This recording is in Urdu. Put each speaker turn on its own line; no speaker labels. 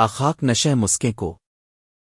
آخاک نشہ مسکیں کو۔